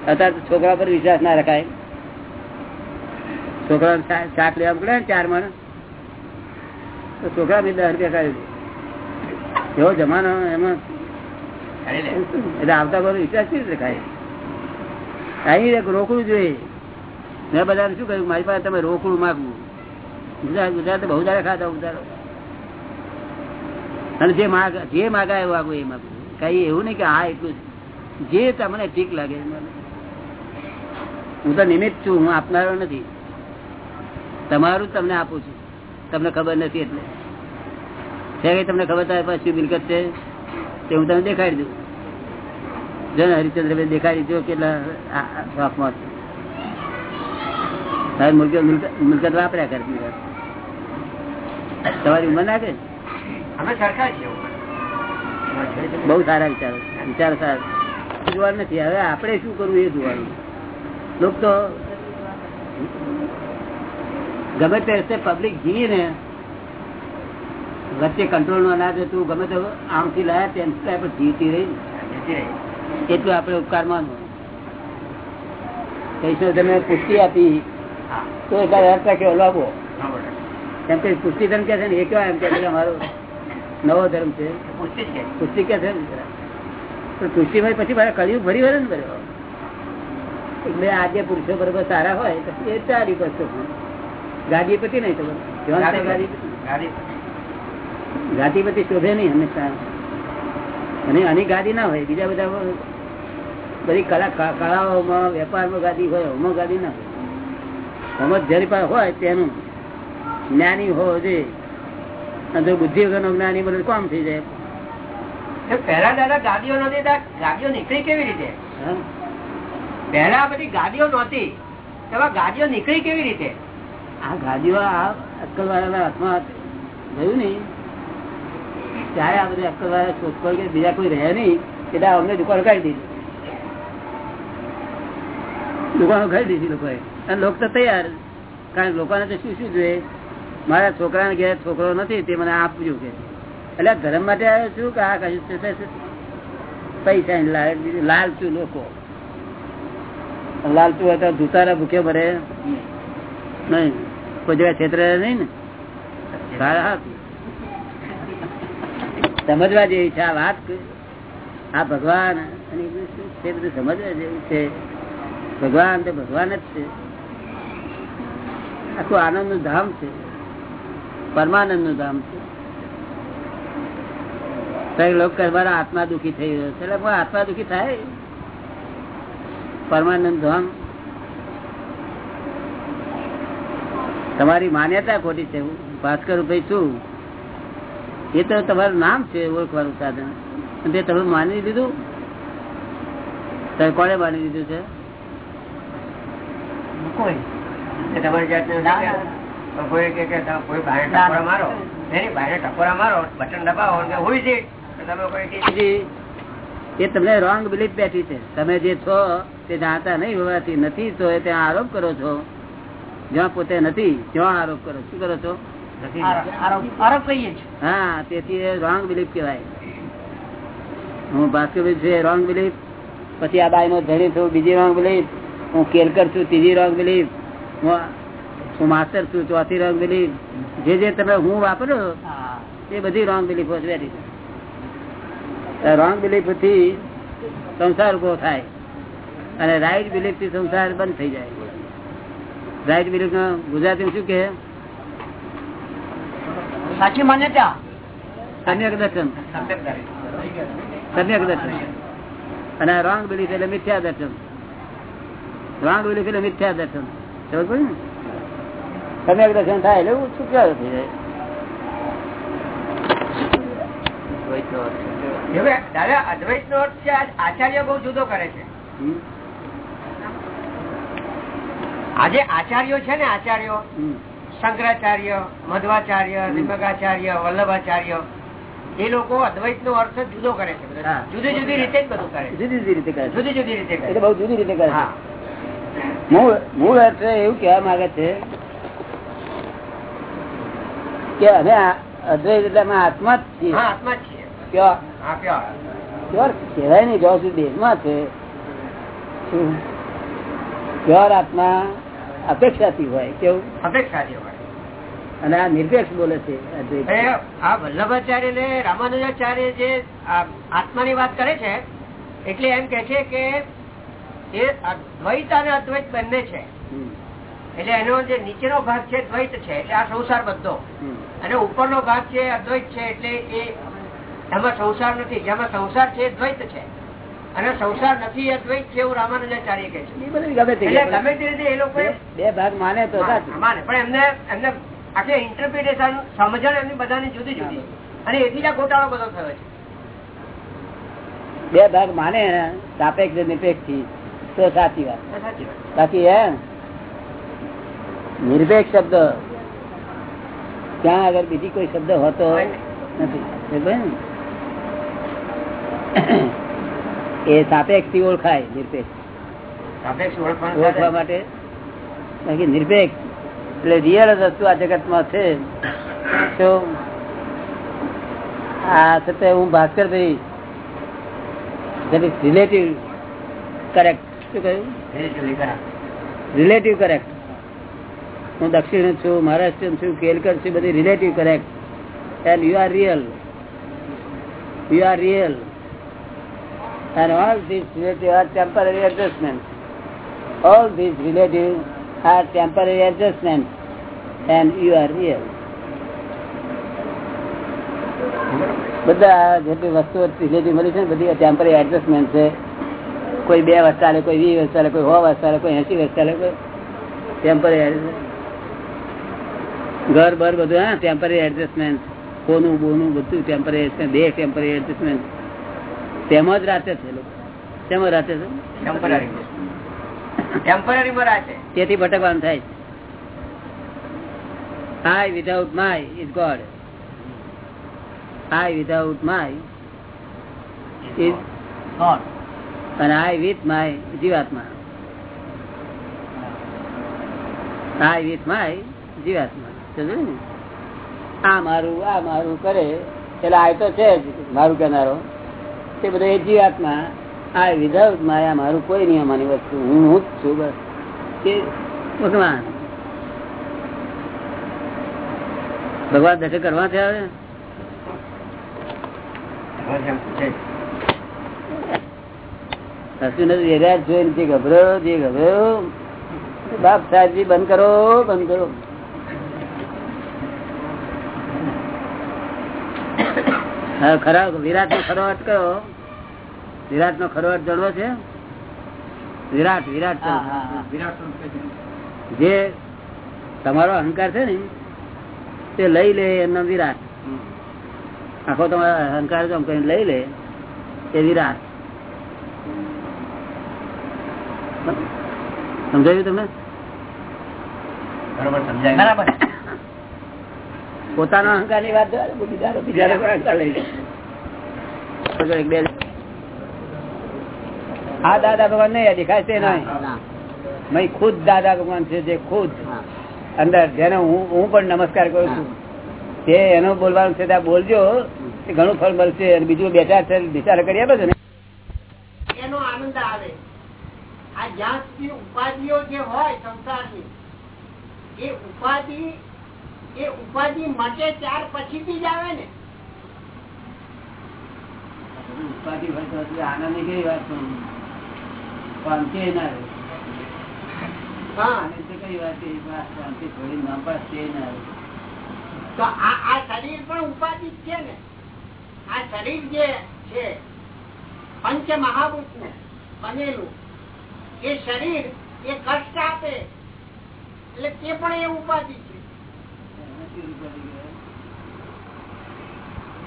Speaker 1: અત્યારે છોકરા પર વિશ્વાસ ના રખાય. છોકરા શાક લેવા ને ચાર માણ તો છોકરા બી દસ રૂપિયા કાઢી દે એવો જમાનો એમાં એટલે આવતા પર વિશ્વાસ કેવી રખાય? અહીં રોકડું જોઈએ. મેં બધાને શું કહ્યું? મારી પાસે તમે રોકડું માગવું. ગુજરાત ગુજરાત બહુ જયારે ખાતા ઉધારો અને જે માગ જે માગા એવું આગું એ માગવું. કઈ એવું નહીં કે હા એટલું જે. તમને ઠીક લાગે. માગો. હું તો નિમિત્ત છું હું આપનારો નથી. તમારું તમને આપું છું. તમને ખબર નથી એટલે. છે તમને ખબર થાય પછી મિલકત છે તે હું તમને દેખાડી દઉં. જો ને હરિચંદ્રભાઈ દેખાડી દો કેટલા. તારી મિલકત મિલકત- વાપર્યા કરતી. તમારી ઉંમર નાખે બહુ સારા વિચારો વિચારો સારા. જોવાનું નથી. હવે આપણે શું કરવું એ જોવાનું. લોક તો ગમે તે રસ્તે પબ્લિક જીવીને વચ્ચે કંટ્રોલનું અનાજ જતું ગમે તો આમથી લાયા તેમથી છતાં પણ જીવતી રહી એટલું આપણે ઉપકાર માનવું પૈસો તમે પુષ્ટિ આપી તો એકાદ અર્થ ઓલાવો કેમ કે પુષ્ટિ ધર્મ કે છે ને એ કેવા એમ કે અમારો નવો ધર્મ છે. પુષ્ટિ કે. છે ને? ભાઈ પછી મારે કળિયુગ ભરી વળે ને બધો એટલે આજે પુરુષો બરોબર સારા હોય તો એ ચાલી પડશે ગાદીપતિ નહીં તો ગાદીપતિ. શોભે નહીં હંમેશા. અને આની ગાદી ના હોય બીજા બધા બધી કલા કળાઓમાં વેપારમાં ગાદી હોય હોમાં ગાદી ના હોય. હોમત જેની પાસે હોય તેનું. જ્ઞાની હોવો જોઈએ. અને જો બુદ્ધિ વગરનો જ્ઞાની બધું કોમ થઈ જાય.
Speaker 4: પહેલા દાદા ગાડીઓ નથી ગાડીઓ નીકળી કેવી રીતે? પહેલા બધી ગાડીઓ નહોતી. ગાડીઓ નીકળી કેવી રીતે?
Speaker 1: આ ગાડીઓ આ વાળાના હાથમાં ગયું ને ત્યારે આ બધી અક્કલ વાળા શોધખોળ કે બીજા કોઈ રહ્યા નહીં એટલે અમને દુકાન કાઢી દીધી. દુકાનો કાઢી દીધી લોકોએ. અને લોકો તો તૈયાર. કારણ કે લોકોને તો શું શું જોઈએ? મારા છોકરાને ઘેર છોકરો નથી, તે મને આપ્યું કે, એટલે ધર્મ માટે આવ્યો છું કે આ કશું? પૈસા લાલ છું લોકો. લાલચુ હોય તો ધુતારા ભૂખ્યો ભરે નહીં કોઈ જગ્યા ક્ષેત્ર નહીં ને? સમજવા જેવી છે આ વાત. આ ભગવાન અને બધું સમજવા જેવું છે. ભગવાન તો ભગવાન જ છે. આખું આનંદનું ધામ છે. પરમાનંદનું ધામ છે. કઈ લોકો કહે, આત્મા દુખી થઈ રહ્યો છે. એટલે આત્મા દુખી થાય. પરમાનંદ ધામ તમારી માન્યતા ખોટી છે. ભાસ્કર ભાઈ શું? એ તો તમારું નામ છે ઓળખવાનું સાધન. તે તમે માની લીધું? તમે કોને માની લીધું છે?
Speaker 4: મારો. બટન દબાવો. અને હુઈ તમે કોઈ
Speaker 1: એ તમને રોંગ બિલીફ બેઠી છે. તમે જે છો તે જાણતા નહીં હોવાથી નથી તો એ ત્યાં આરોપ કરો છો. જ્યાં પોતે નથી ત્યાં આરોપ કરો શું કરો છો?
Speaker 2: આરોપ આરોપ કહીએ
Speaker 1: હા તેથી રોંગ બિલીફ કહેવાય. હું ભાસ્કરભાઈ છું રોંગ બિલીફ પછી આ બાઈ નો ધણી છું બીજી રોંગ બિલીફ હું કેલકર છું ત્રીજી રોંગ બિલીફ હું હું માસ્ટર છું ચોથી રોંગ બિલીફ જે જે તમે હું વાપરો. એ બધી રોંગ બિલીફો છે. રોંગ બિલીફથી સંસાર ઊભો થાય અને રાઈટ બિલીફથી સંસાર બંધ થઈ જાય. રાઈટ બિલીફ ગુજરાતી શું કે
Speaker 2: સાચી માન્યતા.
Speaker 1: સમ્યક દર્શન. સમ્યક દર્શન અને રોંગ બિલીફ એટલે મિથ્યા દર્શન રોંગ બિલીફ એટલે મિથ્યા દર્શન સમજ ને? સમ્યક દર્શન થાય એટલે છુટકારો થઈ જાય
Speaker 4: હવે દાદા અદ્વૈત નો અર્થ છે આચાર્ય બહુ જુદો કરે છે. આજે આચાર્યો છે ને આચાર્યો શંકરાચાર્ય મધ્વાચાર્ય દીપકાચાર્ય વલ્લભાચાર્ય એ લોકો અદ્વૈત નો અર્થ જુદો કરે છે જુદી જુદી રીતે જ બધું કરે
Speaker 1: જુદી જુદી રીતે કરે
Speaker 4: જુદી જુદી રીતે કરે
Speaker 1: બહુ જુદી રીતે કરે મૂળ મૂળ અર્થ એવું કહેવા માંગે છે કે અમે અદ્વૈત એટલે આત્મા જ છીએ.
Speaker 4: આત્મા જ
Speaker 1: કહેવાય નહીં જ્યાં સુધી દેહમાં છે? Pure આત્મા અપેક્ષાથી હોય કેવું?
Speaker 4: અપેક્ષાથી હોય.
Speaker 1: અને આ નિરપેક્ષ બોલે છે
Speaker 4: આ વલ્લભાચાર્ય ને રામાનુજાચાર્ય જે આત્માની વાત કરે છે એટલે એમ કે છે કે એ દ્વૈત અને અદ્વૈત બંને છે. એટલે એનો જે નીચેનો ભાગ છે દ્વૈત છે એટલે આ સંસાર બધો. અને ઉપરનો ભાગ છે અદ્વૈત છે એટલે એ એમાં સંસાર નથી. જેમાં સંસાર છે દ્વૈત છે. અને સંસાર નથી એ દ્વૈત છે એવું રામાનુજાચાર્ય કે છે.
Speaker 1: ગમે તે
Speaker 4: રીતે એ લોકો
Speaker 1: બે- ભાગ માને તો સાચું.
Speaker 4: માને. પણ એમને એમને આખી ઇન્ટરપ્રિટેશન સમજણ એમની બધાની જુદી જુદી અને એથી જ આ ગોટાળો બધો થયો છે.
Speaker 1: બે ભાગ માને સાપેક્ષ નિરપેક્ષથી તો સાચી વાત. બાકી હે નિરપેક્ષ શબ્દ ત્યાં આગળ બીજી કોઈ શબ્દ હોતો નથી? એ સાપેક્ષથી ઓળખાય નિરપેક્ષ. ઓળખવા માટે? નિરપેક્ષ એટલે રિયલ વસ્તુ આ જગતમાં છે. તો આ છતાં હું ભાસ્કર ભાઈ રિલેટિવ કરેક્ટ શું કહ્યું? રિલેટિવ કરેક્ટ હું દક્ષિણ છું મહારાષ્ટ્ર છું કેલકર છું બધી relative correct and you are real you are real and all these relative are temporary adjustments. All these relatives are temporary adjustments. And you are real. બધા જેટલી વસ્તુઓ રિલેટિવ મળી છે ને, બધી ટેમ્પરરી એડજસ્ટમેન્ટ છે. કોઈ બે વર્ષ ચાલે, કોઈ વીસ વર્ષ ચાલે, કોઈ સો વર્ષ ચાલે, કોઈ એસી વર્ષ ચાલે, કોઈ ટેમ્પરરી ઘર, બર બધું, હા ટેમ્પરરી એડજસ્ટમેન્ટ કોનું, બોનું, બધું ટેમ્પરરી બે ટેમ્પરરી એડજસ્ટમેન્ટ તેમાં જ રાતે છે તેમાં રાતે છે?
Speaker 4: ટેમ્પરરી માં. રાહ
Speaker 1: તેથી ભટકવાનું થાય I without my is God I without my is
Speaker 4: God.
Speaker 1: With my જીવાત્મા. આઈ વિથ માય જીવાત્મા. સમજ્યો ને? આ મારું આ મારું કરે. એટલે આ તો છે જ. મારું કહેનારો. તે બધો એ જીવાત્મા આ વિધાઉટ માયા મારું કોઈ નહીં અમારી વસ્તુ. હું હું જ છું બસ. તે ભગવાન. ભગવાન દર્શન કરવા છે આવે
Speaker 4: બસ એમ પૂછે છે.
Speaker 1: નથી ગભરો જોઈને જે ગભરો. બાપ સાહેબજી બંધ કરો બંધ કરો હા ખરા વિરાટ નો ખરો અર્થ કયો? વિરાટ નો ખરો અર્થ જાણવો છે? વિરાટ વિરાટ
Speaker 4: વિરાટ
Speaker 1: જે તમારો અહંકાર છે ને તે લઈ લે એમનો વિરાટ. આખો તમારો અહંકાર જો આમ કરીને લઈ લે એ વિરાટ. સમજાયું તમને?
Speaker 4: બરોબર સમજાય. બરાબર.
Speaker 1: પોતાના અહંકારની વાત બીજા બીજા અહંકાર લઈ આ દાદા ભગવાન નહીં દેખાય છે નહીં? ખુદ દાદા ભગવાન છે જે ખુદ અંદર જેને હું હું પણ નમસ્કાર કરું છું. તે એનો બોલવાનું છે ત્યાં બોલજો ઘણું ફળ મળશે અને બીજું બે ચાર છે વિચાર કરી આપે છે ને.
Speaker 5: એનો આનંદ આવે. આ જ્યાં સુધી ઉપાધિઓ જે હોય સંસારની એ ઉપાધિ એ ઉપાધિ મટે ત્યાર પછીથી જ આવે ને.
Speaker 1: ઉપાધિ હોય તો હજી કેવી વાત શાંતિ ના રહે.
Speaker 5: હા.
Speaker 1: આનંદ તો કઈ વાત શાંતિ થોડી ના તે ના રહે.
Speaker 5: તો આ શરીર પણ ઉપાધિ છે ને. આ શરીર જે છે પંચ મહાભૂતનું બનેલું એ શરીર એ કષ્ટ આપે. એટલે તે પણ એ ઉપાધિ છે.
Speaker 1: કેવી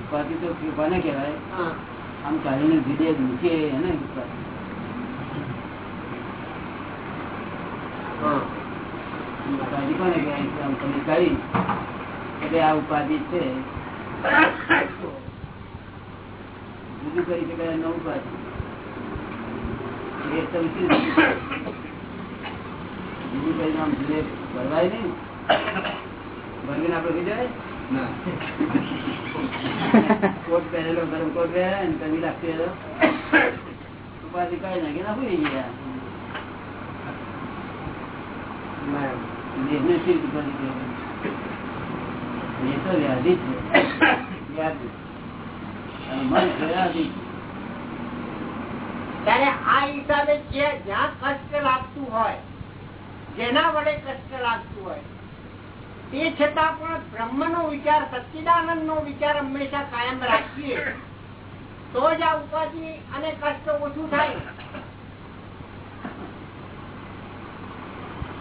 Speaker 1: ઉપાધિ? તો કોને કહેવાય. આમ કાઢીને ભીડે મૂકે એને ઉપાધિ. ઉપાધિ કોને કહેવાય? આમ તમે કાઢી એટલે આ ઉપાધિ છે. જુદું કરી શકાય એ જુદું કરીને આમ જુદે ભરવાય નહીં. ભરવીને આપડે થઈ જાય? કોટ પહેરેલો ગરમ કોટ પહેરે ને કમી લાગતી ઉપાધિ કાઢી નાખી ના ભૂલી ગયા દેહને શી ઉપાધિ કહેવાય? એ તો વ્યાધિ છે. વ્યાધિ. મન વ્યાધિ.
Speaker 5: ત્યારે આ હિસાબે જ્યાં કષ્ટ લાગતું હોય જેના વડે કષ્ટ લાગતું હોય તે છતાં પણ બ્રહ્મ નો વિચાર સચ્ચિદાનંદ નો વિચાર હંમેશા કાયમ રાખીએ. તો જ આ ઉપાધિ અને કષ્ટ ઓછું થાય.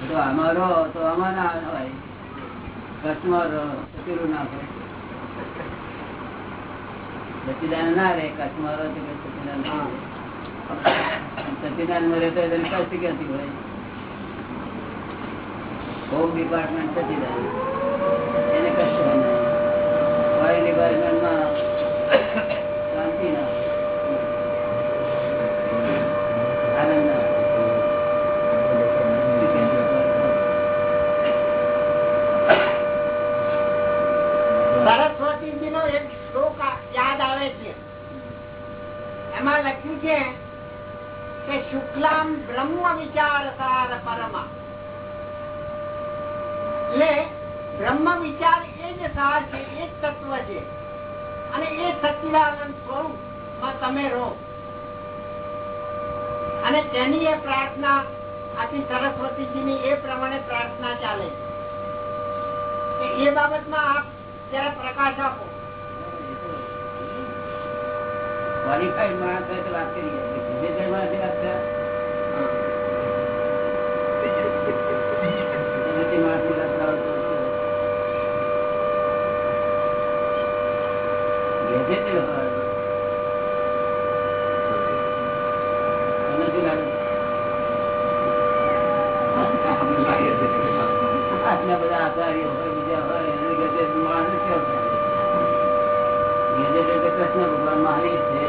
Speaker 1: તો આમાં તો અમારા હોય. કચ્છમાં પેલું ના હોય સચિદાન ના રહે કચ્છમાં રહો તો કઈ સચિદાન. સચિદાનમાં રહેતો તો એને કષ્ટ ક્યાંથી હોય. હોમ ડિપાર્ટમેન્ટ સચિદાન એને કશું ફોરેન ડિપાર્ટમેન્ટમાં શાંતિ ના આનંદ નો
Speaker 5: એક શ્લોક યાદ આવે છે. એમાં લખ્યું છે કે શુક્લામ બ્રહ્મ વિચાર સાર પરમા. એટલે બ્રહ્મ વિચાર એ જ સાર છે, એ જ તત્વ છે. અને એ સચિદાનંદ સ્વરૂપમાં તમે રહો. અને તેની એ પ્રાર્થના આથી સરસ્વતીજીની એ પ્રમાણે પ્રાર્થના ચાલે એ બાબતમાં આપ જરા પ્રકાશ આપો.
Speaker 1: ક્વોલિફાઈડ માણસ હોય તો વાત કરીએ કરે એનાથી માણસની વાત કરો તો ગેજેટ હોય. એનાથી લાગે. આટલા બધા આચાર્યો હોય બીજા હોય એને ગેજેટ માણસ કેવું થાય? ગેજેટ એટલે કૃષ્ણ ભગવાન મહાવીર છે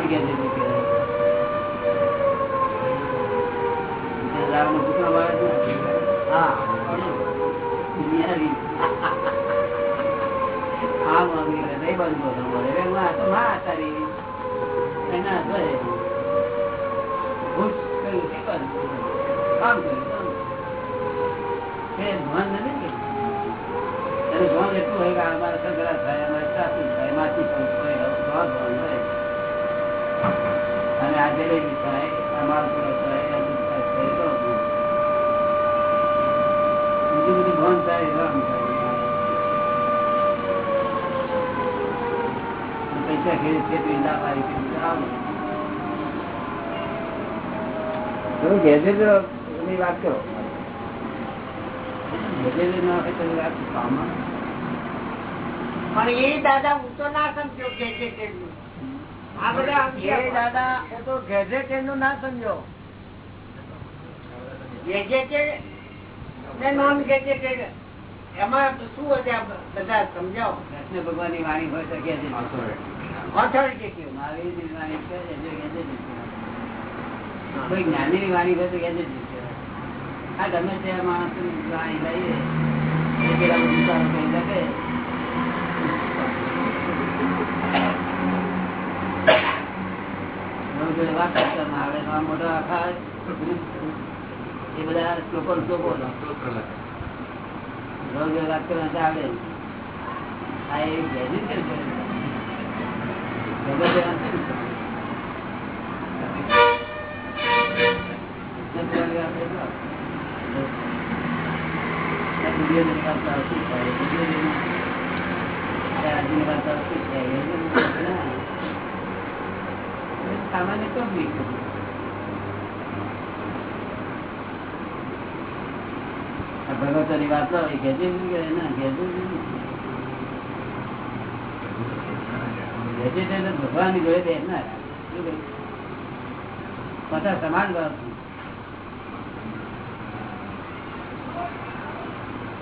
Speaker 1: રાવણ ગેજેટ કહેવાય રાવણ નો પુત્ર બાળક નથી. હા આ માંગી લે નહીં બોલે રે તો માં તારી એના ઘરે ખુશ કર્યું તે કામ કર્યું કામ કર્યું. એ ભાન નથી કે એને ભાન એટલું હોય કે અમારા સંગ્રહ થાય અમારે સાસુ થાય માસી પણ હોય અને આજે લઈ થાય અમારું પૂરો થાય આ થાય રામ
Speaker 5: પણ એ દાદા હું તો ના સમજો તેનું. આ બધા
Speaker 4: દાદા એ તો ગેજેટ એનું ના સમજો
Speaker 5: ગેજેટેડ ને નોન ગેજેટેડ એમાં શું હશે બધા સમજાવો?
Speaker 1: કૃષ્ણ ભગવાનની વાણી હોય તો ગેજેટ
Speaker 5: ઓથોરિટેટિવ
Speaker 1: મહાવીરની વાણી છે કોઈ જ્ઞાની ની વાણી હોય તો ગેજેટ આ ગમે તે માણસ વાણી લઈએ એ પેલા રોજ વાત કરવામાં આખા એ બધા શ્લોકો ને શ્લોકો રોજ વાત કરવા આવે. આ એ ગેજેટ કેમ કરે જગત એવા છે ને. સામાન્ય પબ્લિક ભગવતો ની વાત ભગવાન સમાન ભાવ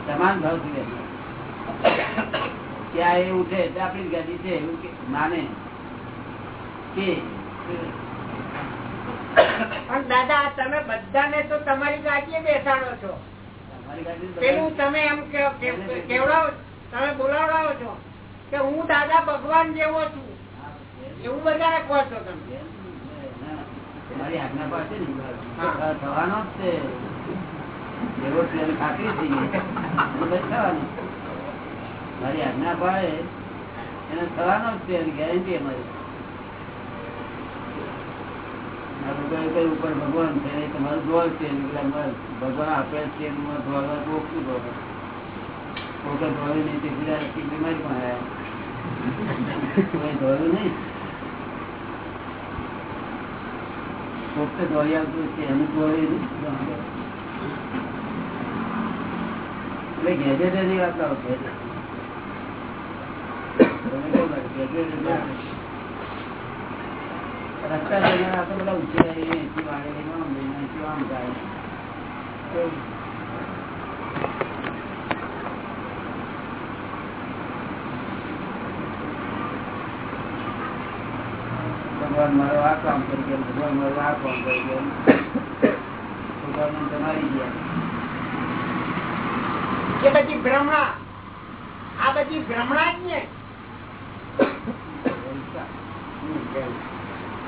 Speaker 1: સમાન ભાવથી ત્યાં એ ઉઠે આપણી ગાડી છે એવું માને કે
Speaker 5: પણ દાદા તમે બધાને તો તમારી ગાડીએ બેસાડો છો. પેલું તમે એમ કેવડાવો તમે બોલાવડાવો છો કે હું દાદા ભગવાન જેવો છું. એવું બધાને કહો છો તમે.
Speaker 1: મારી આજ્ઞા પાસે ને થવાનો જ છે. એવો ટ્રેન થઈ થવાનું. મારી આજ્ઞા પાડે એને થવાનો જ છે ગેરંટી અમારી. કહ્યું ઉપર ભગવાન છે એ તમારું દોર છે. ભગવાન આપે છે બીમારી પણ આવ્યા કોઈ નહીં. પોતે આવતું છે, એનું દોડી એટલે ગેજેટ એની વાત તમને ગેજેટ ભગવાન મારો આ કામ કરી ગયો ભગવાન મારો આ કામ કરી ગયો ભગવાન તમારી ગયા
Speaker 5: કે બધી ભ્રમણા, આ બધી ભ્રમણા જ ને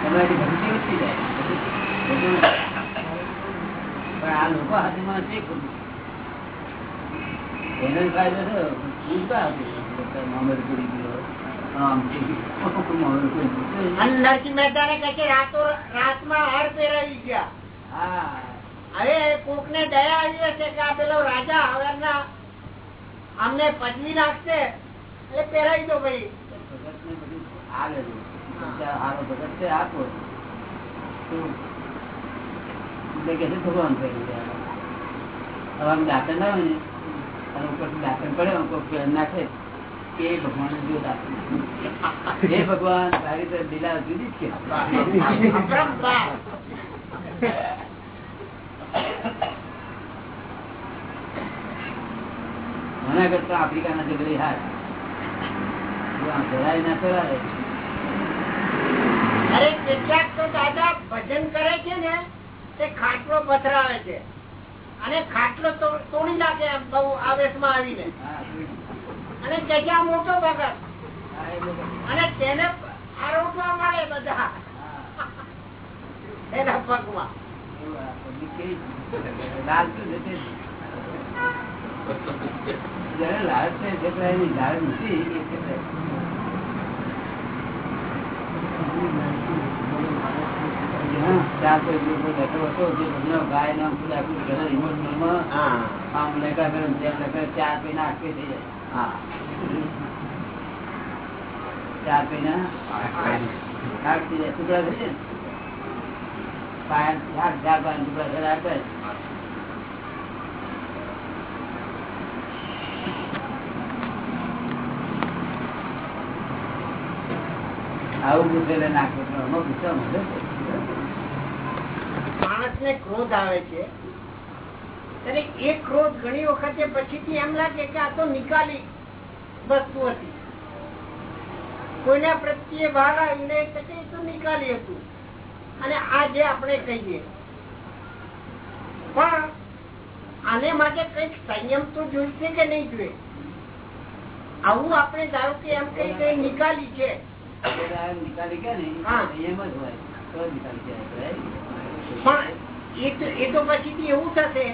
Speaker 1: તમારી ભક્તિ જાય પણ આ લોકો હાથમાં છે એને ફાયદો થયો પૂછતા
Speaker 5: નરસિંહ મહેતા ને કહે છે રાતો રાતમાં હાર પહેરાવી ગયા. હવે કોક ને દયા આવી હશે કે આ પેલો રાજા હવેના અમને પદવી નાખશે એટલે પહેરાવી દો ભાઈ.
Speaker 1: ભગતને બધું હાલે છે. અત્યારે હારો ભગત છે આપો તો. એટલે કે છે? ભગવાન કરી ગયા હવે દાંતણ ને પડે નાખે. કે ભગવાન જો દાંતણ એ ભગવાન તારી તો લીલા જુદી જ કે
Speaker 5: અપરંપાર.
Speaker 1: મને કરતા આફ્રિકાના જંગલી હાથ જો આમ જરાય ના ચલાવે
Speaker 5: અરે કેટલાક તો દાદા ભજન કરે છે ને તે ખાટલો પથરાવે છે. અને ખાટલો તો- તોડી નાખે એમ બહુ આવેશમાં આવીને.
Speaker 1: હા,
Speaker 5: અને જગ્યા મોટો ભગત. અને તેને આરોપવા મળે બધા. એના પગમાં.
Speaker 1: આખું ઘરે emotional માં આમ લેખા કરે ને તેમ લેખા કરે, પીને આખી થઈ જાય. પીને આખ થઈ જાય. ટુકડા ને? પાંચ ચાર ચાર પાંચ ટુકડા ઘરે આપે આવું ગુસ્સે નાખે ગુસ્સા
Speaker 5: માણસ ને ક્રોધ આવે છે ત્યારે એ ક્રોધ ઘણી વખતે પછીથી એમ લાગે કે આ તો નિકાલી વસ્તુ હતી કોઈના પ્રત્યે ભાર આવીને એ તો નિકાલી હતું અને આ જે આપણે કહીએ પણ આને માટે કંઈક સંયમ તો જોઈશે કે નહીં જોઈએ આવું આપણે ધારો કે એમ કઈ કઈ નિકાલી છે
Speaker 1: નિકાલી કે નહીં, એમ જ હોય. તો જ નિકાલી કહેવાય.
Speaker 5: પણ એ તો પછીથી એવું થશે.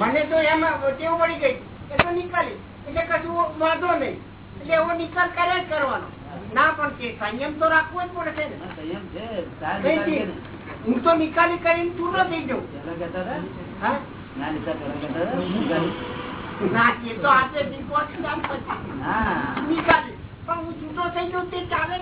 Speaker 5: મને તો એમ ટેવ પડી ગઈ એટલે નીકળી. એટલે કશું વાંધો નહીં. એટલે એવો નિકાલ કરે જ કરવાનો. ના પણ તે સંયમ તો રાખવો જ પડે ને.
Speaker 1: સંયમ છે. કે
Speaker 5: હું તો નિકાલી કરીને પૂરો થઈ જઉં? હા?
Speaker 1: ના નિકાલ.
Speaker 5: એ તો આજે નિકાલી. પણ હું છૂટો થઈ જાઉં તે ચાલે.